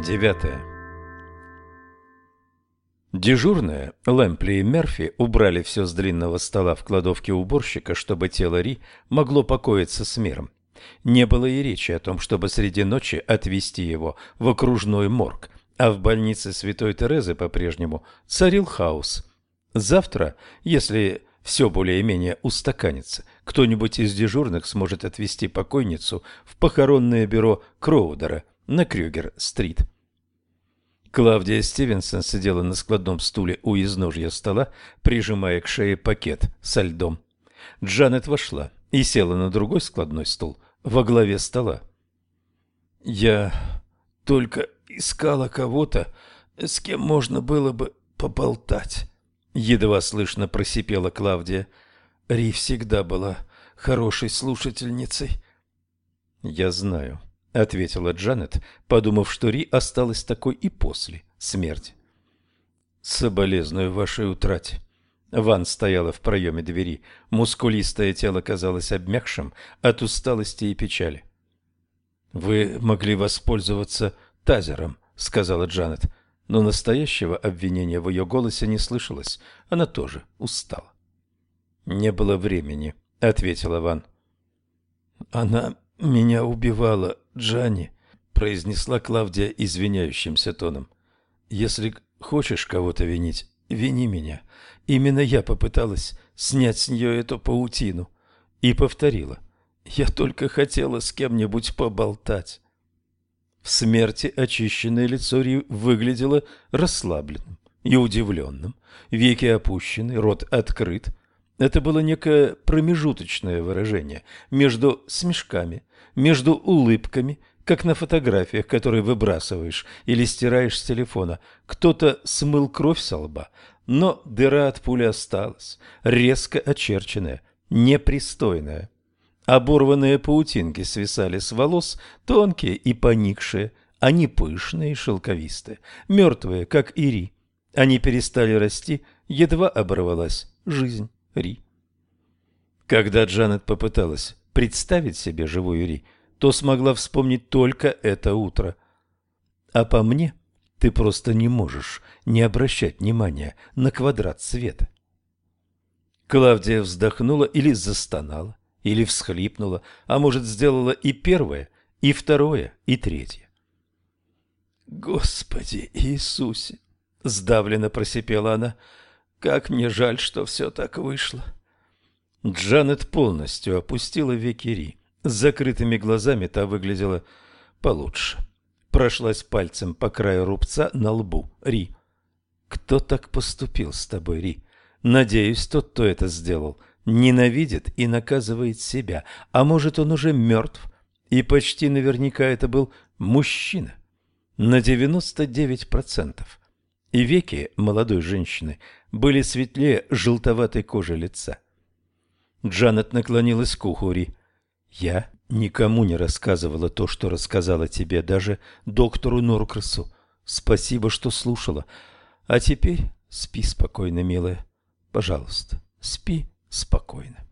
Девятое. Дежурные, Лэмпли и Мерфи, убрали все с длинного стола в кладовке уборщика, чтобы тело Ри могло покоиться с миром. Не было и речи о том, чтобы среди ночи отвезти его в окружной морг, а в больнице Святой Терезы по-прежнему царил хаос. Завтра, если все более-менее устаканится, кто-нибудь из дежурных сможет отвезти покойницу в похоронное бюро Кроудера на Крюгер-стрит. Клавдия Стивенсон сидела на складном стуле у изножья стола, прижимая к шее пакет со льдом. Джанет вошла и села на другой складной стул во главе стола. «Я только искала кого-то, с кем можно было бы поболтать», — едва слышно просипела Клавдия. «Ри всегда была хорошей слушательницей». «Я знаю», — ответила Джанет, подумав, что Ри осталась такой и после смерти. «Соболезную вашей утрате». Ван стояла в проеме двери. Мускулистое тело казалось обмякшим от усталости и печали. «Вы могли воспользоваться тазером», — сказала Джанет, но настоящего обвинения в ее голосе не слышалось. Она тоже устала. «Не было времени», — ответила Ван. «Она меня убивала, Джанни», — произнесла Клавдия извиняющимся тоном. «Если хочешь кого-то винить, вини меня. Именно я попыталась снять с нее эту паутину». И повторила. «Я только хотела с кем-нибудь поболтать». В смерти очищенное лицо Ри выглядело расслабленным и удивленным. Веки опущены, рот открыт. Это было некое промежуточное выражение между смешками, между улыбками, как на фотографиях, которые выбрасываешь или стираешь с телефона. Кто-то смыл кровь со лба, но дыра от пули осталась, резко очерченная, непристойная. Оборванные паутинки свисали с волос, тонкие и поникшие, они пышные и шелковистые, мертвые, как Ири. Они перестали расти, едва оборвалась жизнь Ри. Когда Джанет попыталась представить себе живую Ри, то смогла вспомнить только это утро. А по мне, ты просто не можешь не обращать внимания на квадрат света. Клавдия вздохнула или застонала, или всхлипнула, а может, сделала и первое, и второе, и третье. «Господи Иисусе!» — сдавленно просипела она. «Как мне жаль, что все так вышло!» Джанет полностью опустила веки Ри. С закрытыми глазами та выглядела получше. Прошлась пальцем по краю рубца на лбу. Ри. «Кто так поступил с тобой, Ри? Надеюсь, тот, кто это сделал, ненавидит и наказывает себя. А может, он уже мертв? И почти наверняка это был мужчина. На 99%. И веки молодой женщины были светлее желтоватой кожи лица. Джанет наклонилась к уху Ри. «Я никому не рассказывала то, что рассказала тебе, даже доктору Норкрасу. Спасибо, что слушала. А теперь спи спокойно, милая. Пожалуйста, спи спокойно».